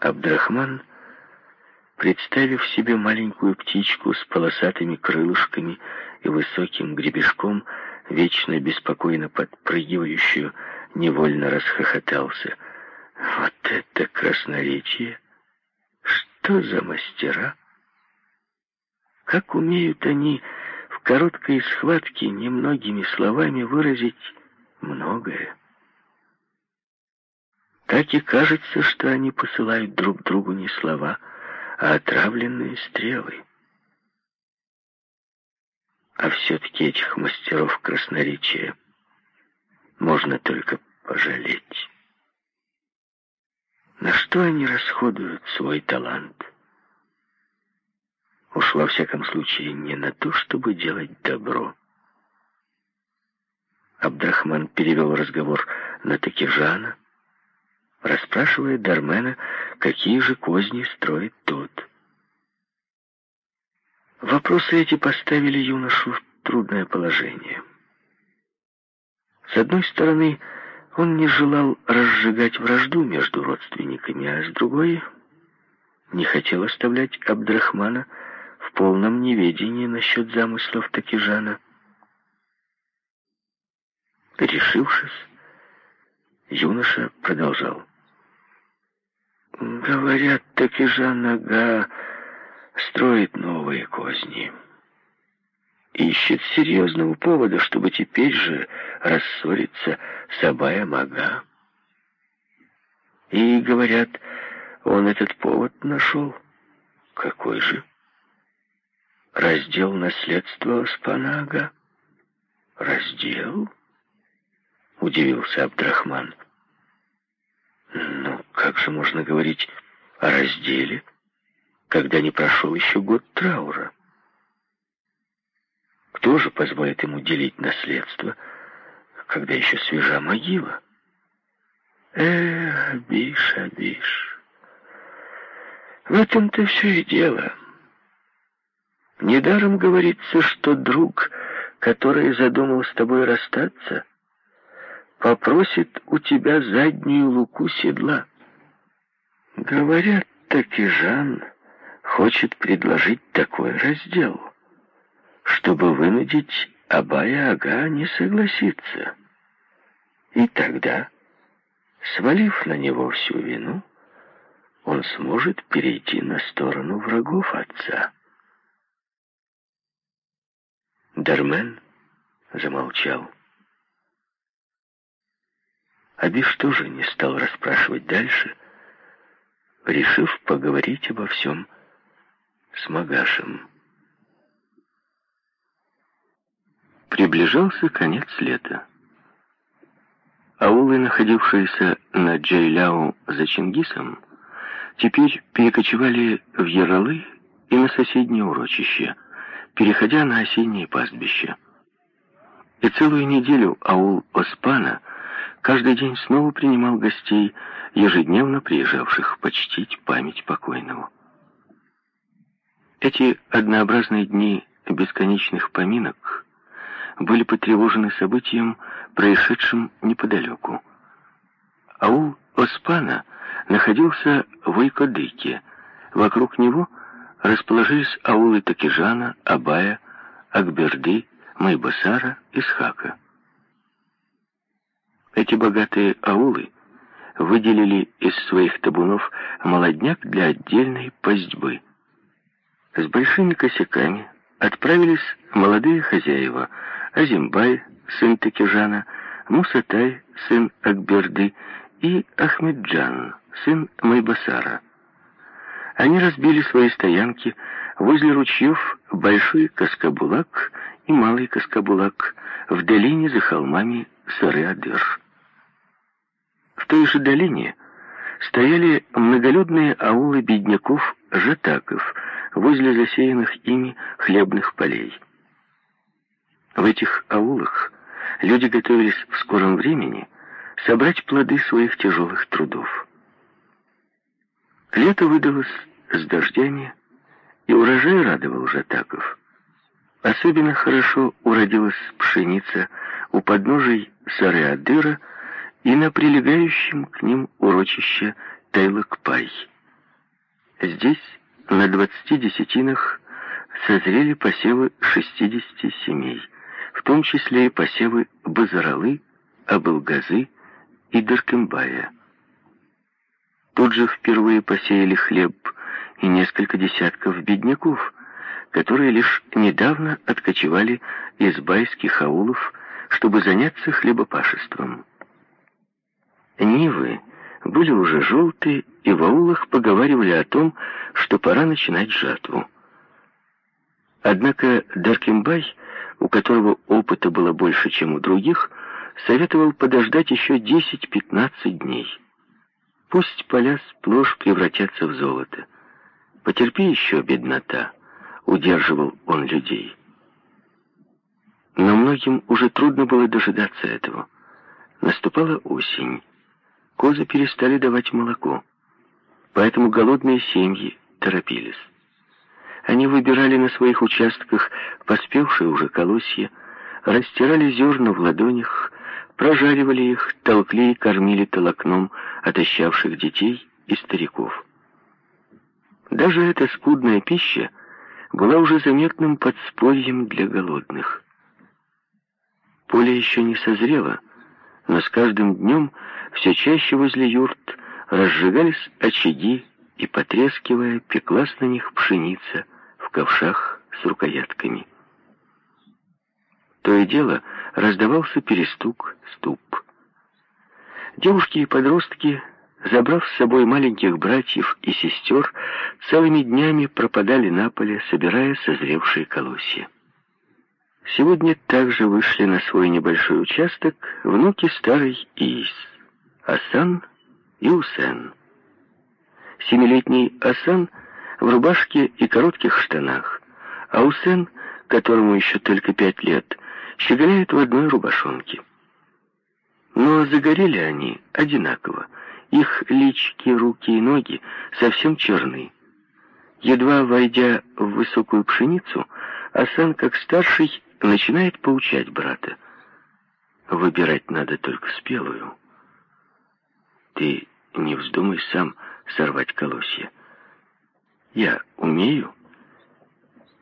Абдрахман, представив себе маленькую птичку с полосатыми крылышками и высоким гребешком, вечно беспокойно подпрыгивающую, невольно расхохотался. Вот это красноречие! Что за мастера? Как умеют они в короткой схватке немногими словами выразить многое? Так и кажется, что они посылают друг другу не слова, а отравленные стрелы. А все-таки этих мастеров красноречия можно только пожалеть. На что они расходуют свой талант? Уж во всяком случае не на то, чтобы делать добро. Абдрахман перевел разговор на Такижана, расспрашивая Дармена, какие же козни строит тот. Вопросы эти поставили юношу в трудное положение. С одной стороны, он не желал разжигать вражду между родственниками, а с другой не хотел оставлять Абдрахмана в полном неведении насчет замыслов Такижана. Решившись, юноша продолжал. «Говорят, Такижан Ага строит новые козни. Ищет серьезного повода, чтобы теперь же рассориться с Абаем Ага. И, говорят, он этот повод нашел. Какой же? Раздел наследства Оспана Ага. Раздел? Удивился Абдрахман. Ну, как же можно говорить о разделе? когда не прошел еще год траура. Кто же позволит ему делить наследство, когда еще свежа могила? Эх, Абиш, Абиш, в этом-то все и дело. Недаром говорится, что друг, который задумал с тобой расстаться, попросит у тебя заднюю луку седла. Говорят, так и Жан хочет предложить такой раздел, чтобы вынудить Абая Ага не согласиться. И тогда, свалив на него всю вину, он сможет перейти на сторону врагов отца. Дармен замолчал. Абиш тоже не стал расспрашивать дальше, решив поговорить обо всем с Магашем. Приближался конец лета. Аулы, находившиеся на Джейляу за Чингисом, теперь перекочевали в Яралы и на соседнее урочище, переходя на осеннее пастбище. И целую неделю аул Оспана каждый день снова принимал гостей, ежедневно приезжавших почтить память покойного. Эти однообразные дни бесконечных поминок были потревожены событием, происшедшим неподалеку. Аул Оспана находился в Ойкодыке. Вокруг него расположились аулы Такижана, Абая, Акберды, Майбасара и Схака. Эти богатые аулы выделили из своих табунов молодняк для отдельной пастьбы – с большими косяками отправились молодые хозяева Азимбай, сын Такижана, Мусатай, сын Акберды, и Ахмеджан, сын Майбасара. Они разбили свои стоянки возле ручьев Большой Каскабулак и Малый Каскабулак в долине за холмами Сары-Адыр. Той же долине стояли многолюдные аулы бедняков-жатаков, возле засеянных ими хлебных полей. В этих аулах люди готовились в скором времени собрать плоды своих тяжелых трудов. Лето выдалось с дождями, и урожай радовал жатаков. Особенно хорошо уродилась пшеница у подножий Сары-Адыра и на прилегающем к ним урочище Тайлакпай. Здесь, на двадцати десятинах, созрели посевы 60 семей, в том числе и посевы Базаралы, Абылгазы и Даркембая. Тут же впервые посеяли хлеб и несколько десятков бедняков, которые лишь недавно откочевали из байских аулов, чтобы заняться хлебопашеством. Нивы были уже желтые, и в аулах поговаривали о том, что пора начинать жатву. Однако Даркимбай, у которого опыта было больше, чем у других, советовал подождать еще 10-15 дней. Пусть поля сплошь превратятся в золото. Потерпи еще, беднота, удерживал он людей. Но многим уже трудно было дожидаться этого. Наступала осень. Козы перестали давать молоко. Поэтому голодные семьи торопились. Они выбирали на своих участках поспевшие уже колосья, растирали зерна в ладонях, прожаривали их, толкли и кормили толокном отощавших детей и стариков. Даже эта скудная пища была уже заметным подспорьем для голодных. Поле еще не созрело, но с каждым днем все чаще возле юрт разжигались очаги, и, потрескивая, пеклась на них пшеница в ковшах с рукоятками. То и дело раздавался перестук, ступ. Девушки и подростки, забрав с собой маленьких братьев и сестер, целыми днями пропадали на поле, собирая созревшие колосья. Сегодня также вышли на свой небольшой участок внуки старой Ис, Асан и Усен. Семилетний Асан в рубашке и коротких штанах, а Усен, которому еще только пять лет, щеголяет в одной рубашонке. Но загорели они одинаково. Их лички, руки и ноги совсем черны. Едва войдя в высокую пшеницу, Асан, как старший, начинает поучать брата. Выбирать надо только спелую. Ты не вздумай сам сорвать колосья. Я умею,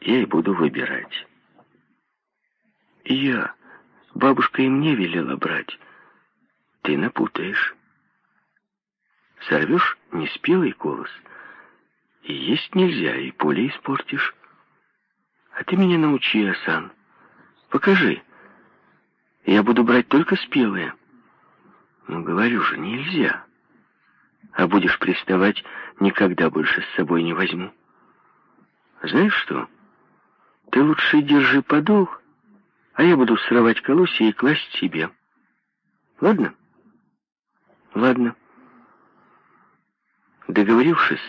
я и буду выбирать. Я. Бабушка и мне велела брать. Ты напутаешь. Сорвешь неспелый колос, и есть нельзя, и поле испортишь. А ты меня научи, Асан. Покажи. Я буду брать только спелые. Ну, говорю же, нельзя. А будешь приставать, никогда больше с собой не возьму. Знаешь что? Ты лучше держи подол, а я буду срывать колосья и класть себе. Ладно? Ладно. Договорившись,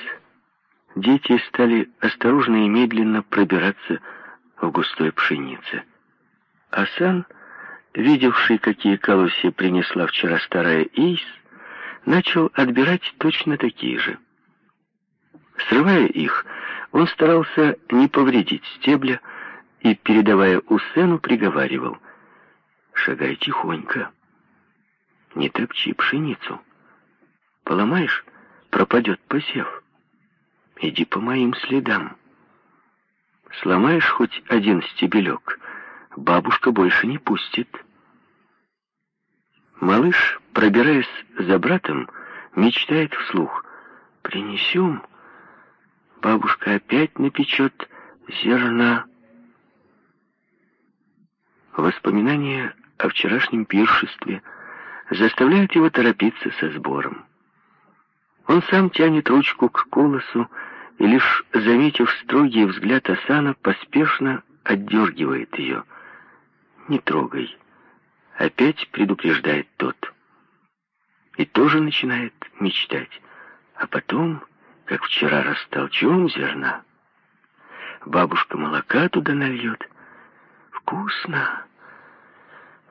дети стали осторожно и медленно пробираться в густой пшенице. Асан, видевший, какие колосья принесла вчера старая Ис, начал отбирать точно такие же. Срывая их, он старался не повредить стебля и, передавая Усену, приговаривал «Шагай тихонько, не топчи пшеницу. Поломаешь, пропадет посев. Иди по моим следам. Сломаешь хоть один стебелек, бабушка больше не пустит». Малыш, пробираясь за братом, мечтает вслух. «Принесем, бабушка опять напечет зерна». Воспоминания о вчерашнем пиршестве заставляют его торопиться со сбором. Он сам тянет ручку к колосу и, лишь заметив строгий взгляд Асана, поспешно отдергивает ее. «Не трогай». Опять предупреждает тот. И тоже начинает мечтать. А потом, как вчера растолчем зерна, бабушка молока туда нальет. Вкусно,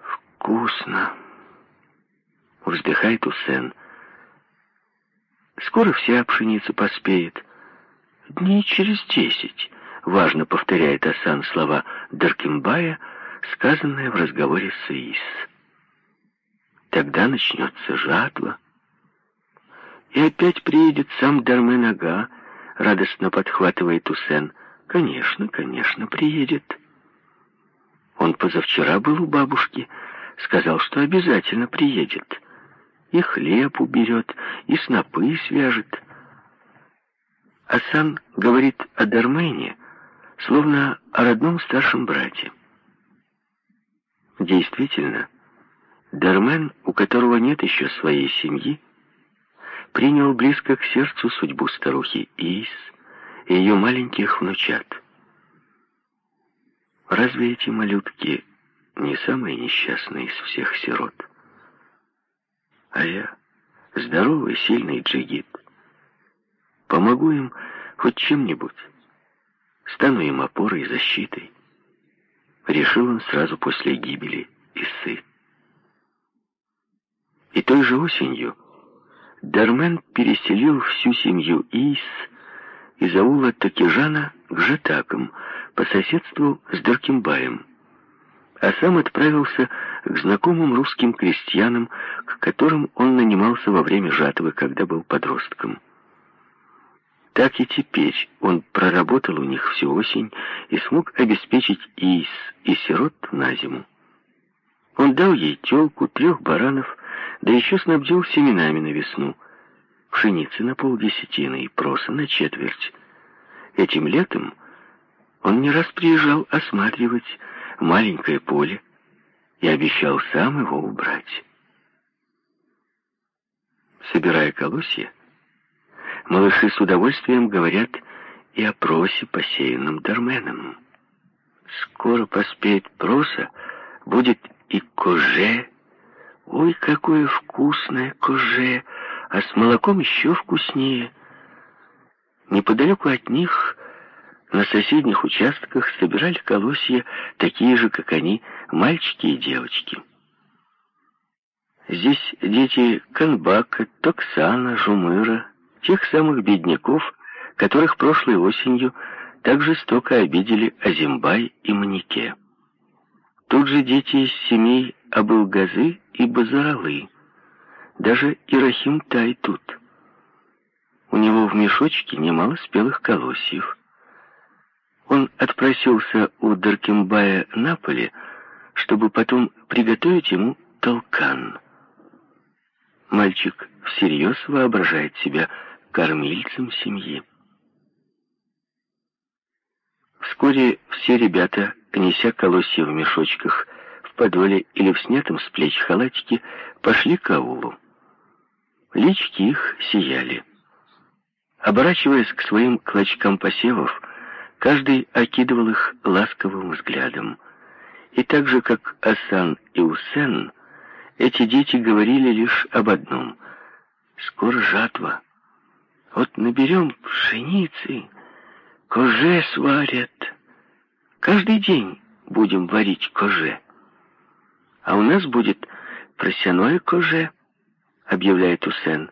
вкусно. Вздыхает Усен. Скоро вся пшеница поспеет. Дней через десять, важно повторяет Асан слова Даркимбая, сказанное в разговоре с Ис. Тогда начнется жатва. И опять приедет сам Дармен-ага, радостно подхватывает Усен. Конечно, конечно, приедет. Он позавчера был у бабушки, сказал, что обязательно приедет. И хлеб уберет, и снопы свяжет. Асан говорит о Дармене, словно о родном старшем брате. Действительно, Дармен, у которого нет еще своей семьи, принял близко к сердцу судьбу старухи Ис и ее маленьких внучат. Разве эти малютки не самые несчастные из всех сирот? А я, здоровый, сильный джигит, помогу им хоть чем-нибудь, стану им опорой и защитой. Решил он сразу после гибели Исы. И той же осенью Дармен переселил всю семью Ис из аула Такижана к Жатакам по соседству с Даркимбаем, а сам отправился к знакомым русским крестьянам, к которым он нанимался во время жатвы, когда был подростком. Так и теперь он проработал у них всю осень и смог обеспечить Ис и сирот на зиму. Он дал ей телку, трех баранов, да еще снабдил семенами на весну, пшеницы на полдесятины и проса на четверть. Этим летом он не раз приезжал осматривать маленькое поле и обещал сам его убрать. Собирая колосья, малыши с удовольствием говорят и о просе, посеянном Дарменом. Скоро поспеет проса, будет и коже. Ой, какое вкусное коже, а с молоком еще вкуснее. Неподалеку от них, на соседних участках, собирали колосья, такие же, как они, мальчики и девочки. Здесь дети Канбака, Токсана, Жумыра, тех самых бедняков, которых прошлой осенью так жестоко обидели Азимбай и Манике. Тут же дети из семей Абылгазы и Базаралы. Даже Ирахим Тай тут. У него в мешочке немало спелых колосьев. Он отпросился у Даркимбая на поле, чтобы потом приготовить ему толкан. Мальчик всерьез воображает себя кормильцем семьи. Вскоре все ребята, неся колосья в мешочках, в подоле или в снятом с плеч халатике, пошли к аулу. Лички их сияли. Оборачиваясь к своим клочкам посевов, каждый окидывал их ласковым взглядом. И так же, как Асан и Усен, эти дети говорили лишь об одном — скоро жатва. Вот наберем пшеницы, коже сварят. Каждый день будем варить коже. А у нас будет просяное коже, объявляет Усен.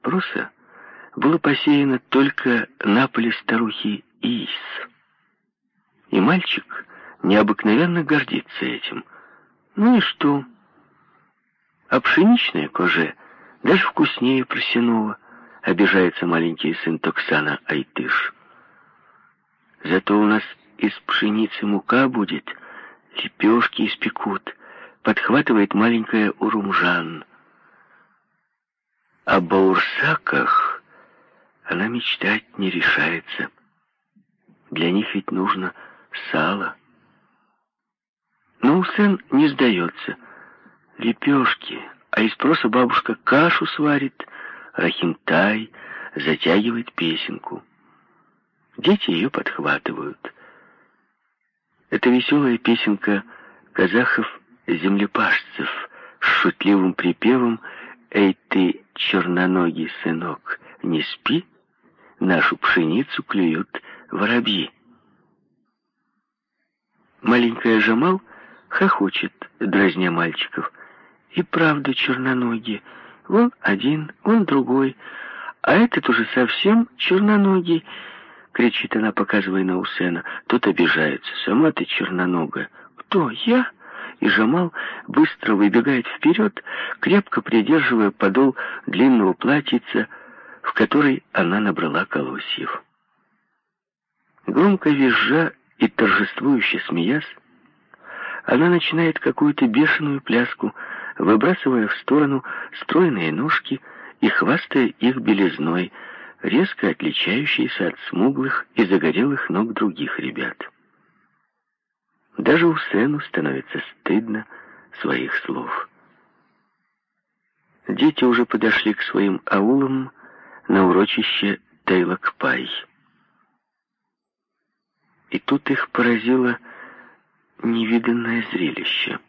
Проса было посеяно только на поле старухи Ис. И мальчик необыкновенно гордится этим. Ну и что? А пшеничная коже даже вкуснее просяного, обижается маленький сын Токсана Айтыш. Зато у нас из пшеницы мука будет, лепешки испекут, подхватывает маленькая Урумжан. О баурсаках она мечтать не решается. Для них ведь нужно сало. Но Усен не сдается. Лепешки, а из спроса бабушка кашу сварит, рахимтай затягивает песенку. Дети ее подхватывают. Это веселая песенка казахов-землепашцев с шутливым припевом «Эй ты, черноногий сынок, не спи, нашу пшеницу клюют воробьи». Маленькая Жамал хохочет, дразня мальчиков – и правда черноногие. Вон один, вон другой, а этот уже совсем черноногий, кричит она, показывая на Усена. Тот обижается. Сама ты черноногая. Кто? Я? И Жамал быстро выбегает вперед, крепко придерживая подол длинного платьица, в которой она набрала колосьев. Громко визжа и торжествующе смеясь, она начинает какую-то бешеную пляску, выбрасывая в сторону стройные ножки и хвастая их белизной, резко отличающейся от смуглых и загорелых ног других ребят. Даже у Сену становится стыдно своих слов. Дети уже подошли к своим аулам на урочище Тейлакпай. И тут их поразило невиданное зрелище.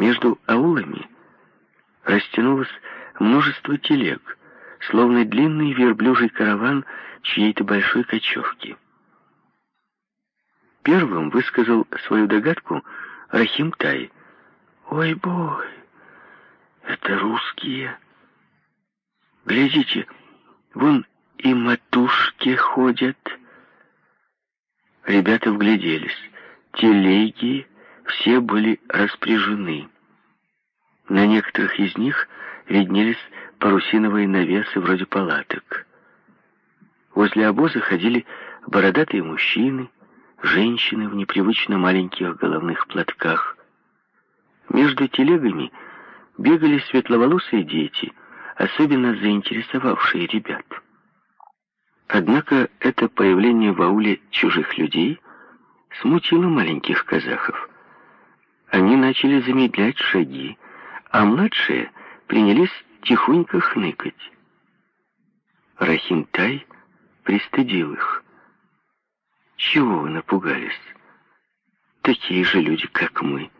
Между аулами растянулось множество телег, словно длинный верблюжий караван чьей-то большой кочевки. Первым высказал свою догадку Рахим Тай. «Ой, бой, это русские. Глядите, вон и матушки ходят». Ребята вгляделись. Телеги все были распряжены. На некоторых из них виднелись парусиновые навесы вроде палаток. Возле обоза ходили бородатые мужчины, женщины в непривычно маленьких головных платках. Между телегами бегали светловолосые дети, особенно заинтересовавшие ребят. Однако это появление в ауле чужих людей смутило маленьких казахов. Они начали замедлять шаги, а младшие принялись тихонько хныкать. Рахинтай пристыдил их. Чего вы напугались? Такие же люди, как мы.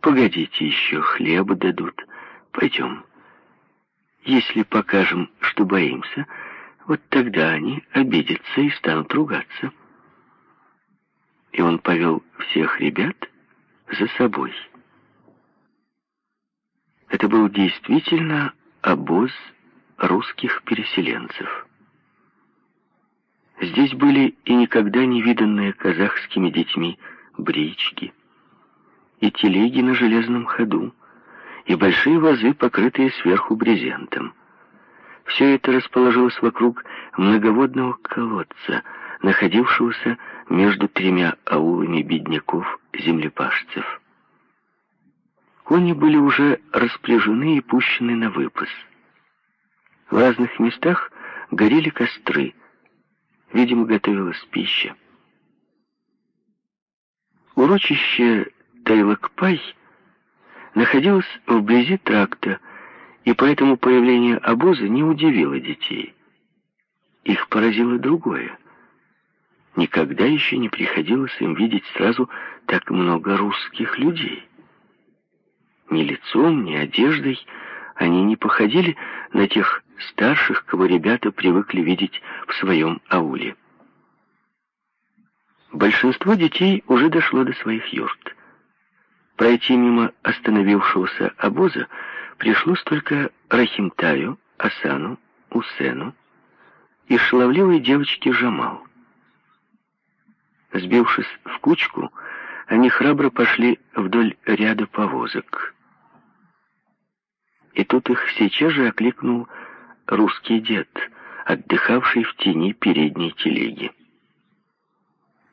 Погодите еще, хлеба дадут. Пойдем. Если покажем, что боимся, вот тогда они обидятся и станут ругаться. И он повел всех ребят за собой. Это был действительно обоз русских переселенцев. Здесь были и никогда не виданные казахскими детьми брички, и телеги на железном ходу, и большие вазы, покрытые сверху брезентом. Все это расположилось вокруг многоводного колодца, находившегося между тремя аулами бедняков-землепашцев. Кони были уже распряжены и пущены на выпас. В разных местах горели костры. Видимо, готовилась пища. Урочище Тайлакпай находилось вблизи тракта, и поэтому появление обоза не удивило детей. Их поразило другое. Никогда еще не приходилось им видеть сразу так много русских людей. Ни лицом, ни одеждой они не походили на тех старших, кого ребята привыкли видеть в своем ауле. Большинство детей уже дошло до своих юрт. Пройти мимо остановившегося обоза пришлось только Рахимтаю, Асану, Усену и шаловливой девочке Жамал. Сбившись в кучку, они храбро пошли вдоль ряда повозок. И тут их сейчас же окликнул русский дед, отдыхавший в тени передней телеги.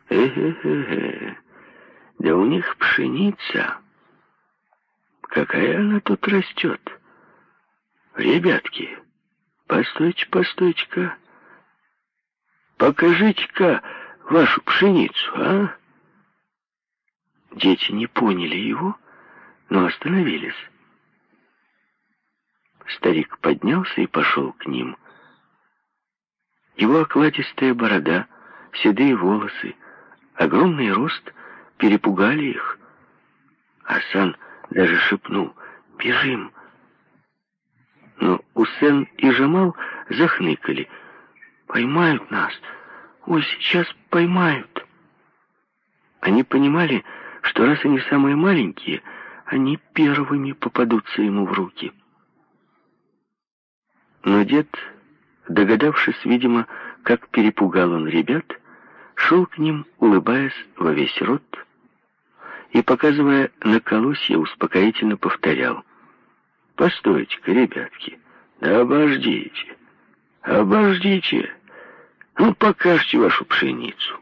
«Э-э-э, да у них пшеница. Какая она тут растет? Ребятки, постойте, постойте-ка. Покажите-ка вашу пшеницу, а?» Дети не поняли его, но остановились. Старик поднялся и пошел к ним. Его окладистая борода, седые волосы, огромный рост перепугали их. Асан даже шепнул «Бежим!». Но Усен и Жамал захныкали. «Поймают нас! Ой, сейчас поймают!» Они понимали, что раз они самые маленькие, они первыми попадутся ему в руки. Но дед, догадавшись, видимо, как перепугал он ребят, шел к ним, улыбаясь во весь рот, и, показывая на колосье, успокоительно повторял. «Постойте-ка, ребятки, Да обождите, обождите. Ну, покажите вашу пшеницу.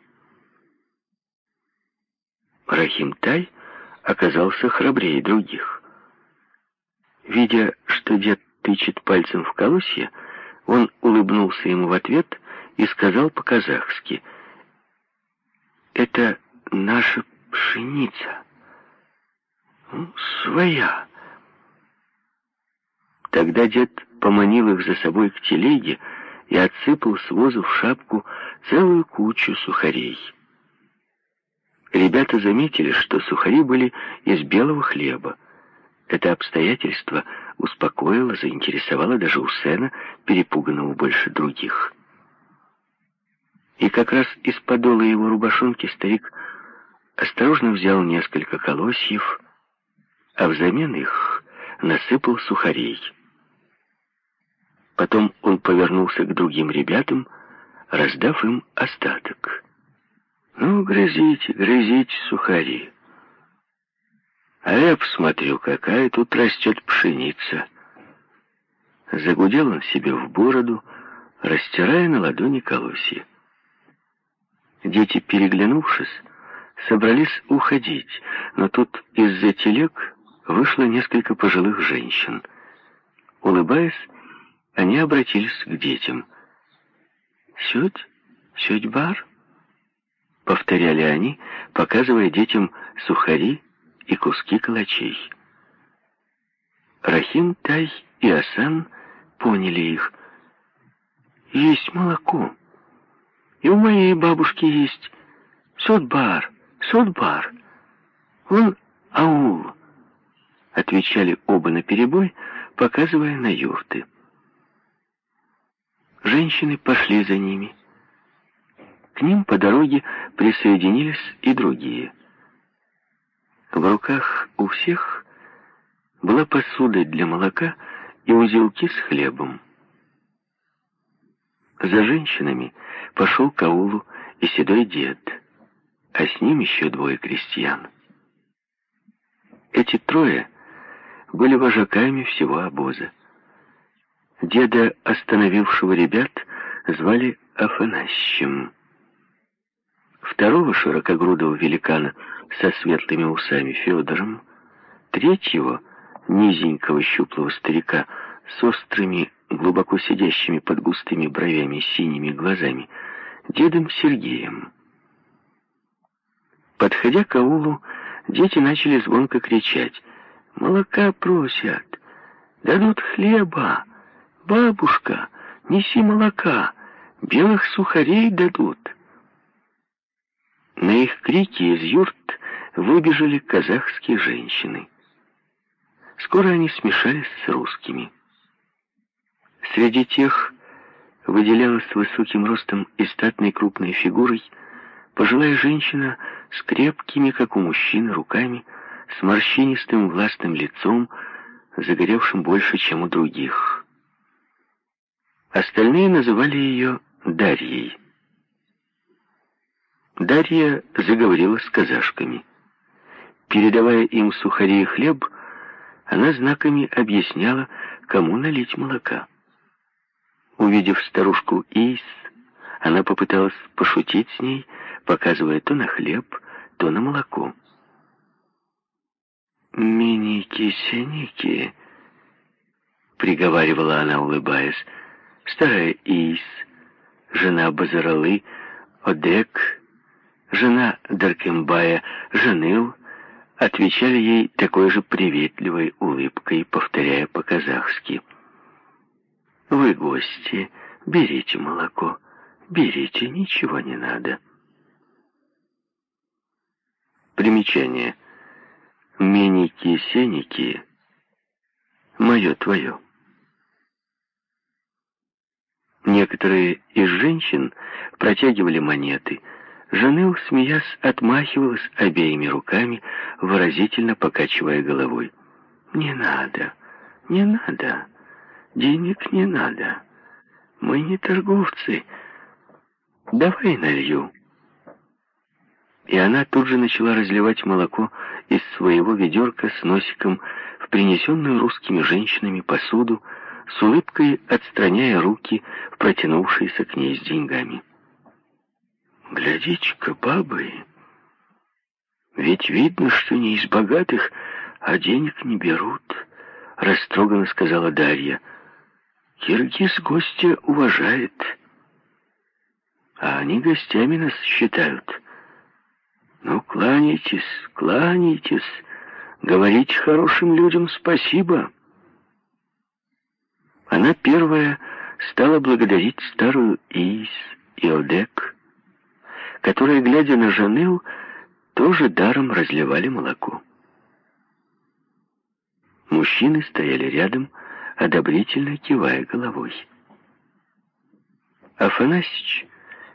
Рахим-тай оказался храбрее других. Видя, что дед тычет пальцем в колосье, он улыбнулся ему в ответ и сказал по-казахски, «Это наша пшеница, ну, своя». Тогда дед поманил их за собой к телеге и отсыпал с возу в шапку целую кучу сухарей. Ребята заметили, что сухари были из белого хлеба. Это обстоятельство успокоило, заинтересовало даже Усена, перепуганного больше других. И как раз из подола его рубашонки старик осторожно взял несколько колосьев, а взамен их насыпал сухарей. Потом он повернулся к другим ребятам, раздав им остаток. «Ну, грызите, грызите сухари. А я посмотрю, какая тут растет пшеница». Загудел он себе в бороду, растирая на ладони колосья. Дети, переглянувшись, собрались уходить, но тут из-за телег вышло несколько пожилых женщин. Улыбаясь, они обратились к детям. «Сють? Сють бар?» Повторяли они, показывая детям сухари и куски калачей. Рахим, Тай и Асан поняли их. «Есть молоко. И у моей бабушки есть. Сотбар, сотбар. Он аул», — отвечали оба наперебой, показывая на юрты. Женщины пошли за ними. К ним по дороге присоединились и другие. В руках у всех была посуда для молока и узелки с хлебом. За женщинами пошел Каулу и седой дед, а с ним еще двое крестьян. Эти трое были вожаками всего обоза. Деда, остановившего ребят, звали Афанасьем. Второго широкогрудого великана со светлыми усами Федором, третьего, низенького щуплого старика с острыми, глубоко сидящими под густыми бровями синими глазами, дедом Сергеем. Подходя к аулу, дети начали звонко кричать. «Молока просят! Дадут хлеба!» «Бабушка, неси молока, белых сухарей дадут». На их крики из юрт выбежали казахские женщины. Скоро они смешались с русскими. Среди тех выделялась высоким ростом и статной крупной фигурой пожилая женщина с крепкими, как у мужчины, руками, с морщинистым властным лицом, загоревшим больше, чем у других. Остальные называли ее Дарьей. Дарья заговорила с казашками. Передавая им сухари и хлеб, она знаками объясняла, кому налить молока. Увидев старушку Ис, она попыталась пошутить с ней, показывая то на хлеб, то на молоко. «Миники-синики», — приговаривала она, улыбаясь, — старая Ис, жена Базаралы, Одек, жена Даркембая, Жаныл, отвечали ей такой же приветливой улыбкой, повторяя по-казахски. «Вы гости, берите молоко, берите, ничего не надо». Примечание. Меники-сеники, мое Некоторые из женщин протягивали монеты. Жанел, смеясь, отмахивалась обеими руками, выразительно покачивая головой. «Не надо, не надо, денег не надо. Мы не торговцы. Давай налью». И она тут же начала разливать молоко из своего ведерка с носиком в принесенную русскими женщинами посуду, с улыбкой отстраняя руки, протянувшиеся к ней с деньгами. «Глядите-ка, бабы, ведь видно, что не из богатых, а денег не берут», — растроганно сказала Дарья. «Киргиз гостя уважает, а они гостями нас считают. Ну, кланяйтесь, кланяйтесь, говорите хорошим людям спасибо». Она первая стала благодарить старую Ис и Одек, которые, глядя на Жаныл, тоже даром разливали молоко. Мужчины стояли рядом, одобрительно кивая головой. Афанасьич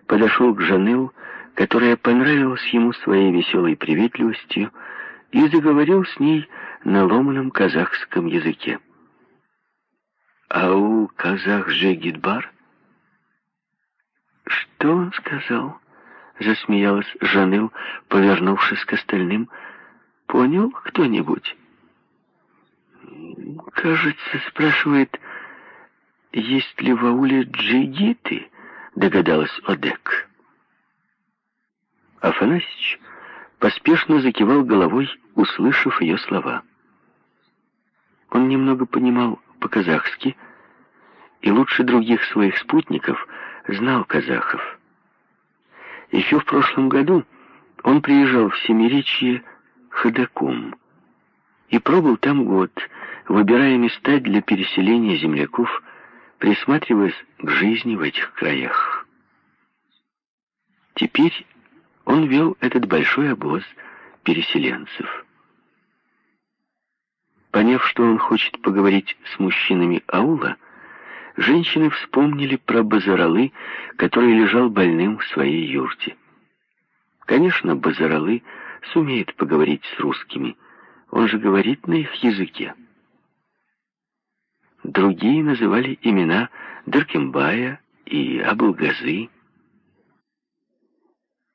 подошел к Жаныл, которая понравилась ему своей веселой приветливостью, и заговорил с ней на ломаном казахском языке. «Ау, казах Жегидбар?» «Что он сказал?» — засмеялась Жаныл, повернувшись к остальным. «Понял кто-нибудь?» «Кажется, спрашивает, есть ли в ауле джигиты?» — догадалась Одек. Афанасьич поспешно закивал головой, услышав ее слова. Он немного понимал по-казахски и лучше других своих спутников знал казахов. Еще в прошлом году он приезжал в Семиречье ходаком и пробыл там год, выбирая места для переселения земляков, присматриваясь к жизни в этих краях. Теперь он вел этот большой обоз переселенцев. Поняв, что он хочет поговорить с мужчинами аула, женщины вспомнили про Базаралы, который лежал больным в своей юрте. Конечно, Базаралы сумеет поговорить с русскими, он же говорит на их языке. Другие называли имена Даркембая и Абулгазы.